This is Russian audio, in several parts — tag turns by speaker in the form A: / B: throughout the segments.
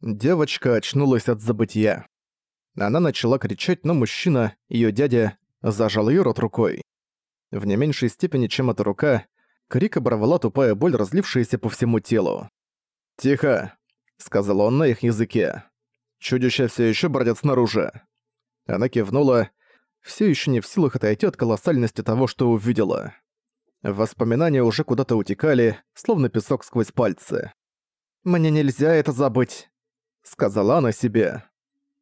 A: Девочка очнулась от забытия. Она начала кричать, но мужчина, её дядя, зажал её рот рукой. В не меньшей степени, чем эта рука, крик оборвала тупая боль, разлившаяся по всему телу. «Тихо!» — сказал он на их языке. «Чудища всё ещё бродят снаружи». Она кивнула, всё ещё не в силах отойти от колоссальности того, что увидела. Воспоминания уже куда-то утекали, словно песок сквозь пальцы. «Мне нельзя это забыть», — сказала она себе.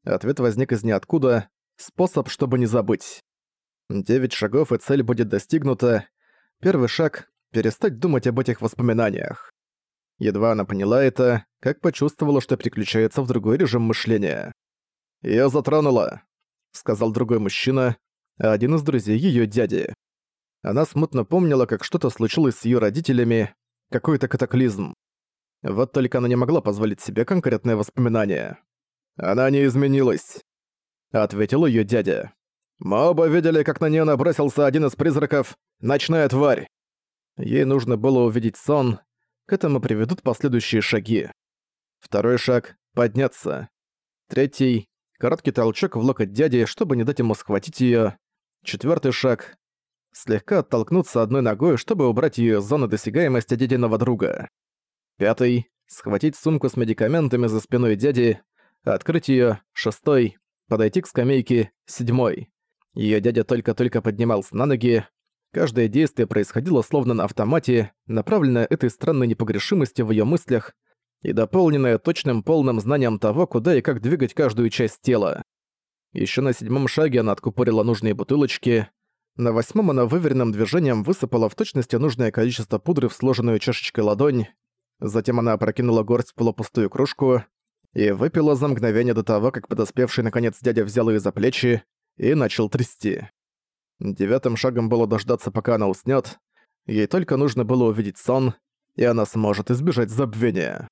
A: Ответ возник из ниоткуда. Способ, чтобы не забыть. Девять шагов, и цель будет достигнута. Первый шаг — перестать думать об этих воспоминаниях. Едва она поняла это, как почувствовала, что переключается в другой режим мышления. «Её затронула», — сказал другой мужчина, один из друзей её дяди. Она смутно помнила, как что-то случилось с её родителями, какой-то катаклизм. Вот только она не могла позволить себе конкретное воспоминание. «Она не изменилась», — ответил её дядя. «Мы оба видели, как на неё набросился один из призраков — ночная тварь». Ей нужно было увидеть сон, к этому приведут последующие шаги. Второй шаг — подняться. Третий — короткий толчок в локоть дяди, чтобы не дать ему схватить её. Четвёртый шаг — слегка оттолкнуться одной ногой, чтобы убрать её из зоны досягаемости дядиного друга. Пятый — схватить сумку с медикаментами за спиной дяди, Открыть её. Шестой. Подойти к скамейке. Седьмой. Её дядя только-только поднимался на ноги. Каждое действие происходило словно на автомате, направленное этой странной непогрешимостью в её мыслях и дополненное точным полным знанием того, куда и как двигать каждую часть тела. Ещё на седьмом шаге она откупорила нужные бутылочки. На восьмом она выверенным движением высыпала в точности нужное количество пудры в сложенную чашечкой ладонь. Затем она опрокинула горсть в полупустую кружку, и выпила за мгновение до того, как подоспевший наконец дядя взял ее за плечи и начал трясти. Девятым шагом было дождаться, пока она уснет. Ей только нужно было увидеть сон, и она сможет избежать забвения.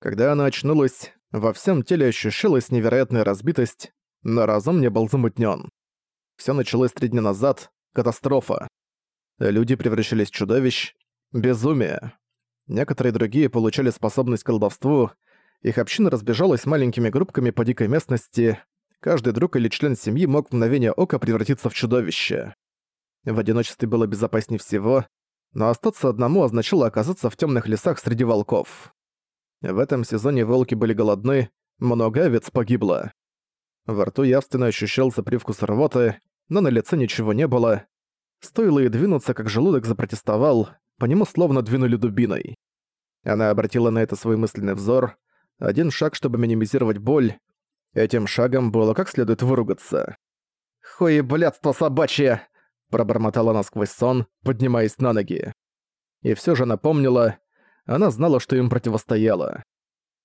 A: Когда она очнулась, во всем теле ощущалась невероятная разбитость, но разум не был замутнен. Все началось три дня назад, катастрофа. Люди превращались в чудовищ, безумие. Некоторые другие получали способность к колдовству, их община разбежалась маленькими группками по дикой местности. Каждый друг или член семьи мог в мгновение ока превратиться в чудовище. В одиночестве было безопаснее всего, но остаться одному означало оказаться в темных лесах среди волков. В этом сезоне волки были голодны, много овец погибло. Во рту явственно ощущался привкус рвоты, но на лице ничего не было. Стоило ей двинуться, как желудок запротестовал, по нему словно двинули дубиной. Она обратила на это свой мысленный взор, один шаг, чтобы минимизировать боль. Этим шагом было как следует выругаться. «Хуеблядство собачье!» – пробормотала она сквозь сон, поднимаясь на ноги. И все же напомнила, она знала, что им противостояло.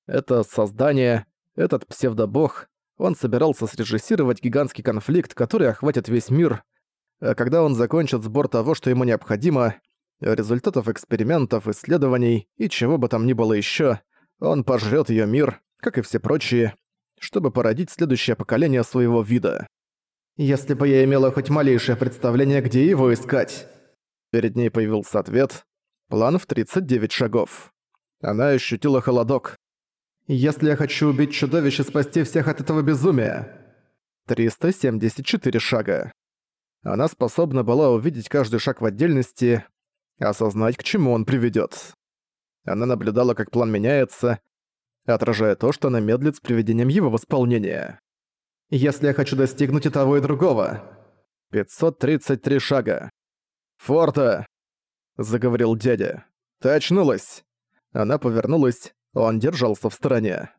A: Это создание, этот псевдобог, он собирался срежиссировать гигантский конфликт, который охватит весь мир, а когда он закончит сбор того, что ему необходимо, результатов экспериментов, исследований и чего бы там ни было еще, он пожрет ее мир, как и все прочие, чтобы породить следующее поколение своего вида. Если бы я имела хоть малейшее представление, где его искать. Перед ней появился ответ. План в 39 шагов. Она ощутила холодок. «Если я хочу убить чудовище и спасти всех от этого безумия...» 374 шага. Она способна была увидеть каждый шаг в отдельности, осознать, к чему он приведет. Она наблюдала, как план меняется, отражая то, что она медлит с приведением его восполнения. «Если я хочу достигнуть и того, и другого...» 533 шага. «Форта!» — заговорил дядя. «Ты очнулась!» Она повернулась, он держался в стороне.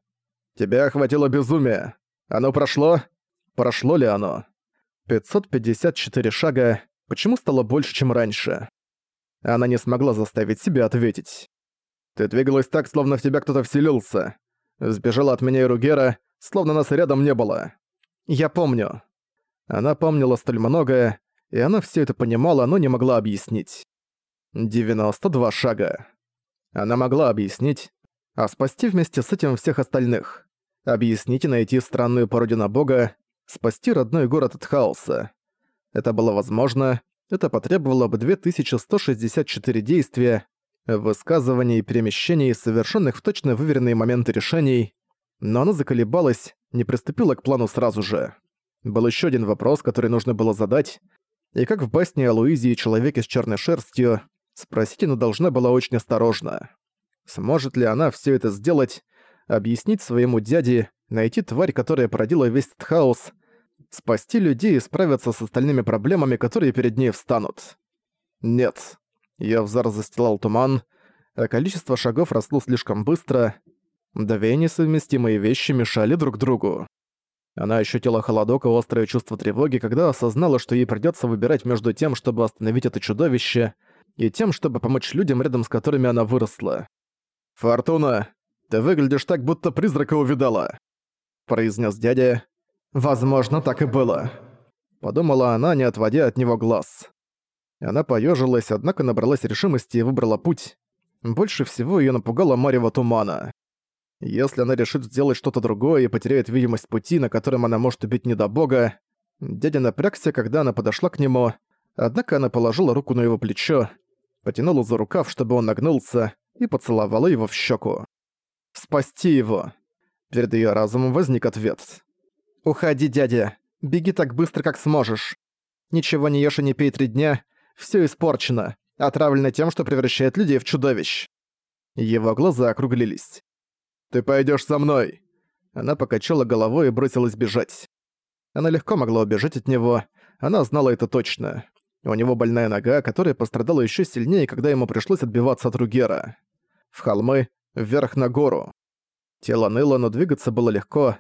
A: «Тебя охватило безумие. Оно прошло?» Прошло ли оно? 554 шага. Почему стало больше, чем раньше? Она не смогла заставить себя ответить. Ты двигалась так, словно в тебя кто-то вселился. Сбежала от меня и Ругера, словно нас рядом не было. Я помню. Она помнила столь многое, и она все это понимала, но не могла объяснить. 92 шага. Она могла объяснить, а спасти вместе с этим всех остальных. Объяснить и найти странную пародию на бога, спасти родной город от хаоса. Это было возможно, это потребовало бы 2164 действия, высказываний и перемещений, совершенных в точно выверенные моменты решений, но она заколебалась, не приступила к плану сразу же. Был еще один вопрос, который нужно было задать, и как в басне о Луизе и человеке с черной шерстью, спросить она должна была очень осторожно. Сможет ли она все это сделать, объяснить своему дяде, найти тварь, которая породила весь этот хаос, спасти людей и справиться с остальными проблемами, которые перед ней встанут? Нет. Её взор застилал туман, а количество шагов росло слишком быстро, две несовместимые вещи мешали друг другу. Она ощутила холодок и острое чувство тревоги, когда осознала, что ей придётся выбирать между тем, чтобы остановить это чудовище, и тем, чтобы помочь людям, рядом с которыми она выросла. «Фортуна, ты выглядишь так, будто призрака увидала», — произнес дядя. «Возможно, так и было», — подумала она, не отводя от него глаз. Она поежилась, однако набралась решимости и выбрала путь. Больше всего ее напугала Марева тумана. Если она решит сделать что-то другое и потеряет видимость пути, на котором она может убить не до бога, дядя напрягся, когда она подошла к нему, однако она положила руку на его плечо, потянула за рукав, чтобы он нагнулся, и поцеловала его в щеку. «Спасти его!» Перед ее разумом возник ответ. «Уходи, дядя. Беги так быстро, как сможешь. Ничего не ешь и не пей три дня. Все испорчено. Отравлено тем, что превращает людей в чудовищ». Его глаза округлились. «Ты пойдешь со мной!» Она покачала головой и бросилась бежать. Она легко могла убежать от него, она знала это точно. У него больная нога, которая пострадала еще сильнее, когда ему пришлось отбиваться от Ругера. В холмы, вверх на гору. Тело ныло, но двигаться было легко.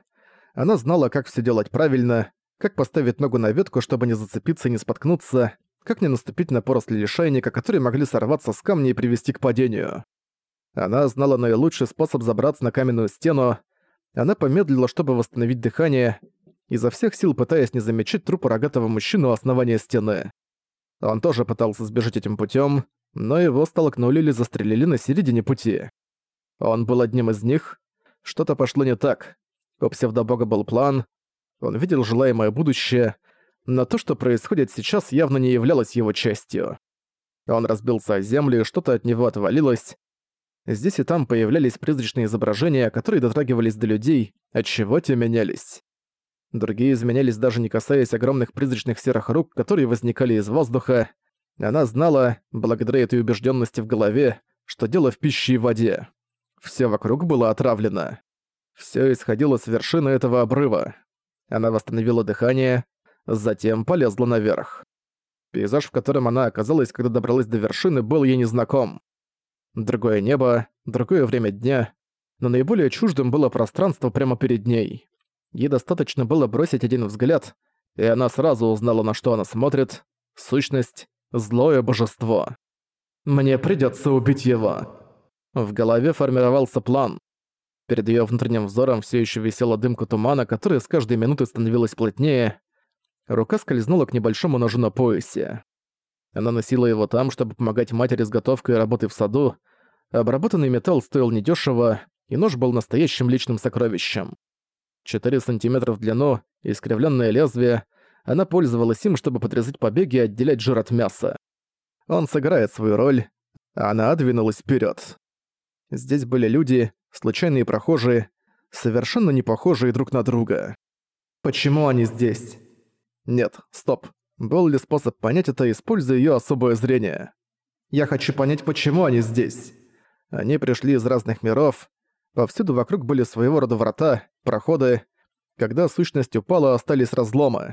A: Она знала, как все делать правильно, как поставить ногу на ветку, чтобы не зацепиться и не споткнуться, как не наступить на поросли лишайника, которые могли сорваться с камня и привести к падению. Она знала наилучший способ забраться на каменную стену. Она помедлила, чтобы восстановить дыхание, изо всех сил пытаясь не замечать трупа рогатого мужчину у основания стены. Он тоже пытался сбежать этим путем, но его столкнули или застрелили на середине пути. Он был одним из них. Что-то пошло не так. У псевдобога был план. Он видел желаемое будущее, но то, что происходит сейчас, явно не являлось его частью. Он разбился о землю, и что-то от него отвалилось. Здесь и там появлялись призрачные изображения, которые дотрагивались до людей, отчего те менялись. Другие изменялись даже не касаясь огромных призрачных серых рук, которые возникали из воздуха. Она знала, благодаря этой убежденности в голове, что дело в пище и воде. Все вокруг было отравлено. Все исходило с вершины этого обрыва. Она восстановила дыхание, затем полезла наверх. Пейзаж, в котором она оказалась, когда добралась до вершины, был ей незнаком другое небо, другое время дня, но наиболее чуждым было пространство прямо перед ней. Ей достаточно было бросить один взгляд, и она сразу узнала, на что она смотрит. Сущность — злое божество. «Мне придётся убить его». В голове формировался план. Перед её внутренним взором всё ещё висела дымка тумана, которая с каждой минутой становилась плотнее. Рука скользнула к небольшому ножу на поясе. Она носила его там, чтобы помогать матери с готовкой и работой в саду. Обработанный металл стоил недешево, и нож был настоящим личным сокровищем. 4 сантиметра в длину, искривленное лезвие, она пользовалась им, чтобы подрезать побеги и отделять жир от мяса. Он сыграет свою роль, а она двинулась вперед. Здесь были люди, случайные прохожие, совершенно не похожие друг на друга. Почему они здесь? Нет, стоп. Был ли способ понять это, используя её особое зрение? Я хочу понять, почему они здесь. Они пришли из разных миров. Повсюду вокруг были своего рода врата, проходы. Когда сущность упала, остались разломы.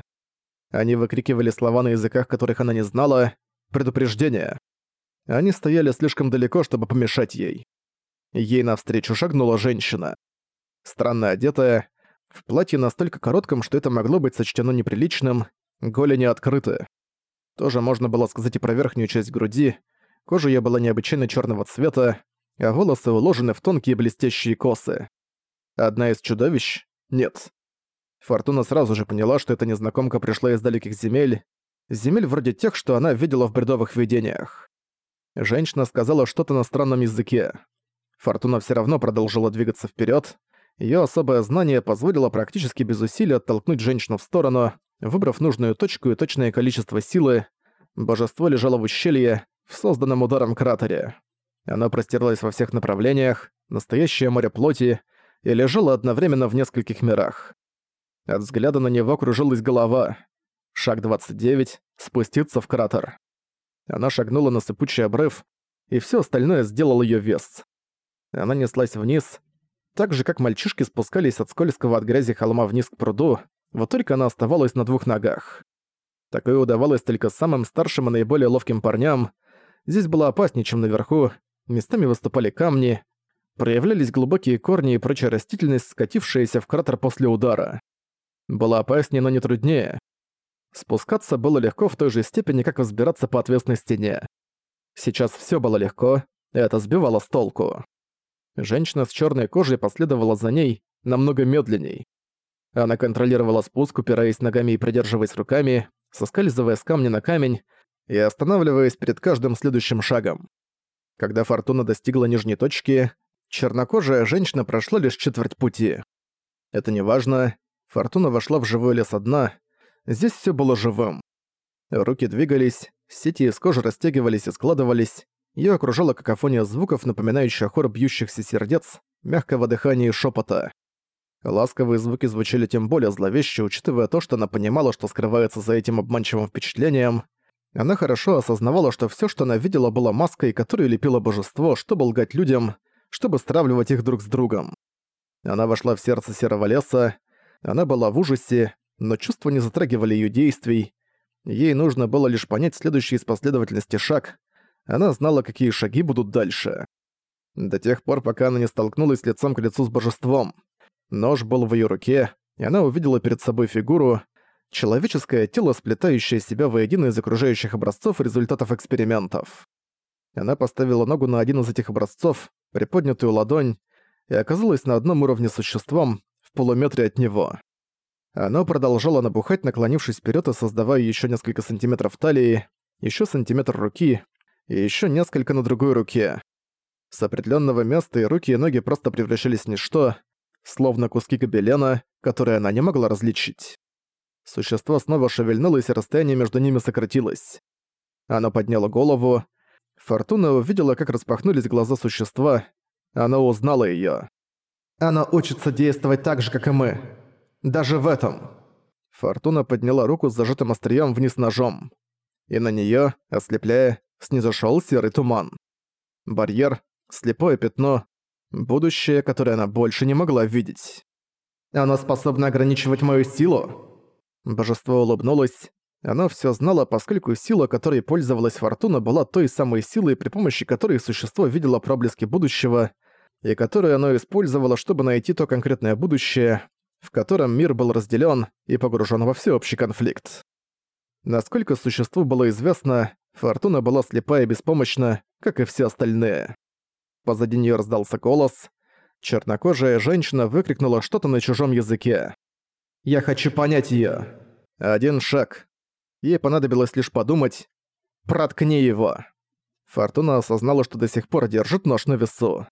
A: Они выкрикивали слова на языках, которых она не знала. Предупреждение. Они стояли слишком далеко, чтобы помешать ей. Ей навстречу шагнула женщина. Странно одетая, в платье настолько коротком, что это могло быть сочтено неприличным, голени открыты. Тоже можно было сказать и про верхнюю часть груди. Кожа её была необычайно чёрного цвета, а волосы уложены в тонкие блестящие косы. Одна из чудовищ? Нет. Фортуна сразу же поняла, что эта незнакомка пришла из далеких земель, земель вроде тех, что она видела в бредовых видениях. Женщина сказала что-то на странном языке. Фортуна всё равно продолжила двигаться вперёд. Её особое знание позволило практически без усилий оттолкнуть женщину в сторону, Выбрав нужную точку и точное количество силы, божество лежало в ущелье, в созданном ударом кратере. Оно простиралось во всех направлениях, настоящее море плоти, и лежало одновременно в нескольких мирах. От взгляда на него кружилась голова. Шаг 29 — спуститься в кратер. Она шагнула на сыпучий обрыв, и все остальное сделал ее вес. Она неслась вниз, так же, как мальчишки спускались от скользкого от грязи холма вниз к пруду, вот только она оставалась на двух ногах. Такое удавалось только самым старшим и наиболее ловким парням. Здесь было опаснее, чем наверху, местами выступали камни, проявлялись глубокие корни и прочая растительность, скатившаяся в кратер после удара. Было опаснее, но не труднее. Спускаться было легко в той же степени, как взбираться по отвесной стене. Сейчас все было легко, и это сбивало с толку. Женщина с черной кожей последовала за ней намного медленней. Она контролировала спуск, упираясь ногами и придерживаясь руками, соскальзывая с камня на камень и останавливаясь перед каждым следующим шагом. Когда Фортуна достигла нижней точки, чернокожая женщина прошла лишь четверть пути. Это не важно. Фортуна вошла в живой лес одна. Здесь все было живым. Руки двигались, сети из кожи растягивались и складывались, Её окружала какофония звуков, напоминающая хор бьющихся сердец, мягкого дыхания и шепота. Ласковые звуки звучали тем более зловеще, учитывая то, что она понимала, что скрывается за этим обманчивым впечатлением. Она хорошо осознавала, что всё, что она видела, было маской, которую лепило божество, чтобы лгать людям, чтобы стравливать их друг с другом. Она вошла в сердце серого леса, она была в ужасе, но чувства не затрагивали её действий. Ей нужно было лишь понять следующий из последовательности шаг, она знала, какие шаги будут дальше. До тех пор, пока она не столкнулась лицом к лицу с божеством. Нож был в её руке, и она увидела перед собой фигуру, человеческое тело, сплетающее себя воедино из окружающих образцов и результатов экспериментов. Она поставила ногу на один из этих образцов, приподнятую ладонь, и оказалась на одном уровне с существом, в полуметре от него. Оно продолжало набухать, наклонившись вперед и создавая еще несколько сантиметров талии, еще сантиметр руки, и еще несколько на другой руке. С определенного места и руки и ноги просто превращались в ничто, словно куски гобелена, которые она не могла различить. Существо снова шевельнулось, и расстояние между ними сократилось. Оно подняло голову. Фортуна увидела, как распахнулись глаза существа. Она узнала её. «Она учится действовать так же, как и мы. Даже в этом». Фортуна подняла руку с зажатым острием вниз ножом. И на неё, ослепляя, снизошёл серый туман. Барьер, слепое пятно, будущее, которое она больше не могла видеть. «Оно способно ограничивать мою силу?» Божество улыбнулось. Оно всё знало, поскольку сила, которой пользовалась Фортуна, была той самой силой, при помощи которой существо видело проблески будущего, и которую оно использовало, чтобы найти то конкретное будущее, в котором мир был разделён и погружен во всеобщий конфликт. Насколько существу было известно, Фортуна была слепа и беспомощна, как и все остальные. Позади нее раздался голос. Чернокожая женщина выкрикнула что-то на чужом языке. «Я хочу понять ее. Один шаг. Ей понадобилось лишь подумать. «Проткни его!» Фортуна осознала, что до сих пор держит нож на весу.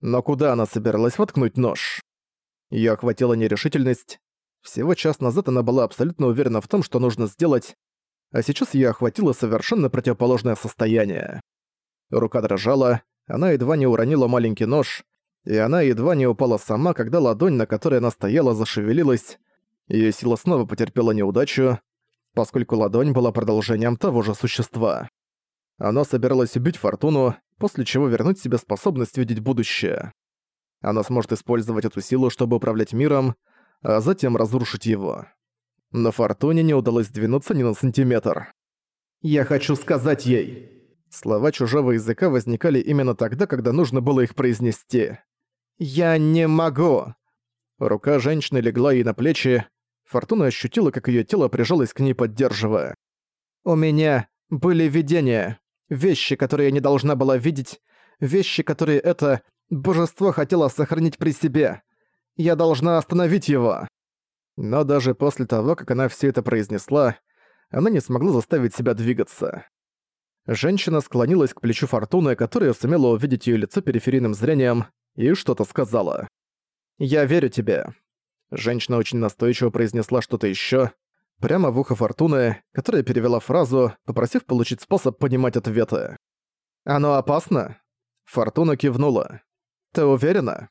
A: Но куда она собиралась воткнуть нож? Её охватила нерешительность. Всего час назад она была абсолютно уверена в том, что нужно сделать, а сейчас её охватило совершенно противоположное состояние. Рука дрожала, она едва не уронила маленький нож, и она едва не упала сама, когда ладонь, на которой она стояла, зашевелилась. Её сила снова потерпела неудачу, поскольку ладонь была продолжением того же существа. Она собиралась убить Фортуну, после чего вернуть себе способность видеть будущее. Она сможет использовать эту силу, чтобы управлять миром, а затем разрушить его но Фортуне не удалось двинуться ни на сантиметр. «Я хочу сказать ей!» Слова чужого языка возникали именно тогда, когда нужно было их произнести. «Я не могу!» Рука женщины легла ей на плечи. Фортуна ощутила, как её тело прижалось к ней, поддерживая. «У меня были видения. Вещи, которые я не должна была видеть. Вещи, которые это божество хотело сохранить при себе. Я должна остановить его». Но даже после того, как она все это произнесла, она не смогла заставить себя двигаться. Женщина склонилась к плечу Фортуны, которая сумела увидеть ее лицо периферийным зрением, и что-то сказала. «Я верю тебе». Женщина очень настойчиво произнесла что-то еще, прямо в ухо Фортуны, которая перевела фразу, попросив получить способ понимать ответы. «Оно опасно?» Фортуна кивнула. «Ты уверена?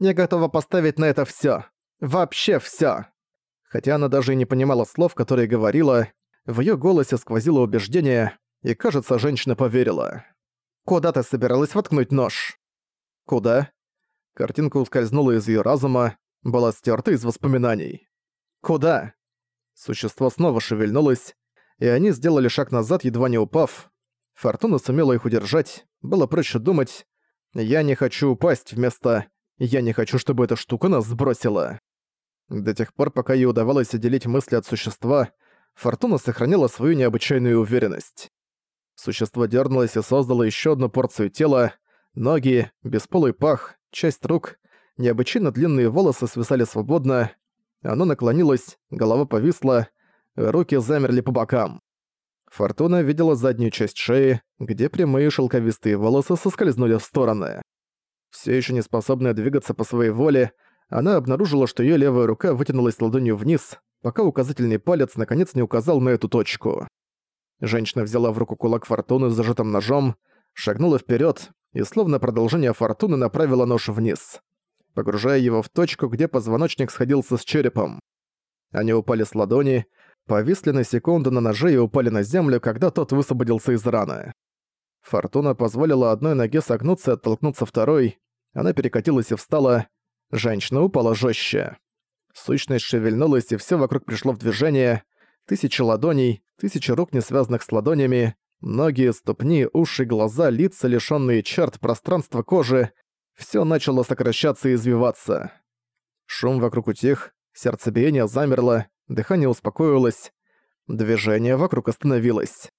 A: Я готова поставить на это всё. Вообще всё!» Хотя она даже и не понимала слов, которые говорила, в её голосе сквозило убеждение, и, кажется, женщина поверила. «Куда ты собиралась воткнуть нож?» «Куда?» Картинка ускользнула из её разума, была стёрта из воспоминаний. «Куда?» Существо снова шевельнулось, и они сделали шаг назад, едва не упав. Фортуна сумела их удержать, было проще думать «Я не хочу упасть» вместо «Я не хочу, чтобы эта штука нас сбросила». До тех пор, пока ей удавалось отделить мысли от существа, Фортуна сохраняла свою необычайную уверенность. Существо дернулось и создало еще одну порцию тела, ноги, бесполый пах, часть рук, необычайно длинные волосы свисали свободно, оно наклонилось, голова повисла, руки замерли по бокам. Фортуна видела заднюю часть шеи, где прямые шелковистые волосы соскользнули в стороны. Все еще не способная двигаться по своей воле, она обнаружила, что ее левая рука вытянулась ладонью вниз, пока указательный палец наконец не указал на эту точку. Женщина взяла в руку кулак Фортуны с зажатым ножом, шагнула вперед и, словно продолжение Фортуны, направила нож вниз, погружая его в точку, где позвоночник сходился с черепом. Они упали с ладони, повисли на секунду на ноже и упали на землю, когда тот высвободился из раны. Фортуна позволила одной ноге согнуться и оттолкнуться второй. Она перекатилась и встала. Женщина упала жестче. Сущность шевельнулась, и все вокруг пришло в движение. Тысячи ладоней, тысячи рук, не связанных с ладонями, ноги, ступни, уши, глаза, лица, лишённые черт, пространство кожи. Все начало сокращаться и извиваться. Шум вокруг утих, сердцебиение замерло, дыхание успокоилось, движение вокруг остановилось.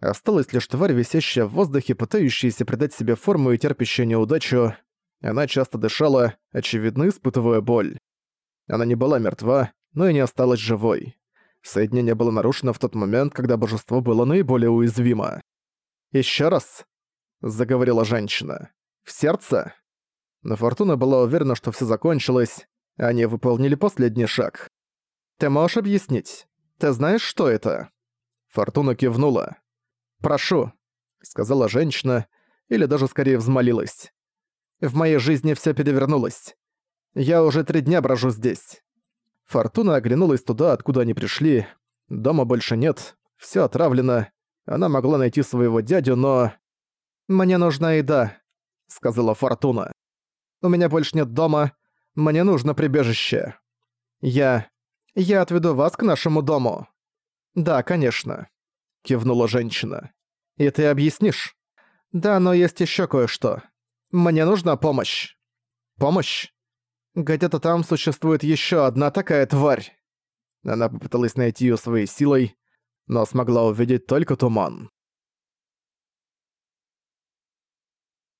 A: Осталась лишь тварь, висящая в воздухе, пытающаяся придать себе форму и терпящая неудачу. Она часто дышала, очевидно испытывая боль. Она не была мертва, но и не осталась живой. Соединение было нарушено в тот момент, когда божество было наиболее уязвимо. «Ещё раз», — заговорила женщина. «В сердце?» Но Фортуна была уверена, что всё закончилось, они выполнили последний шаг. «Ты можешь объяснить? Ты знаешь, что это?» Фортуна кивнула. «Прошу», — сказала женщина, или даже скорее взмолилась. «В моей жизни всё перевернулось. Я уже три дня брожу здесь». Фортуна оглянулась туда, откуда они пришли. Дома больше нет, всё отравлено. Она могла найти своего дядю, но... «Мне нужна еда», — сказала Фортуна. «У меня больше нет дома. Мне нужно прибежище. Я... Я отведу вас к нашему дому». «Да, конечно», — кивнула женщина. «И ты объяснишь?» «Да, но есть ещё кое-что. Мне нужна помощь». «Помощь?» «Где-то там существует ещё одна такая тварь». Она попыталась найти её своей силой, но смогла увидеть только туман.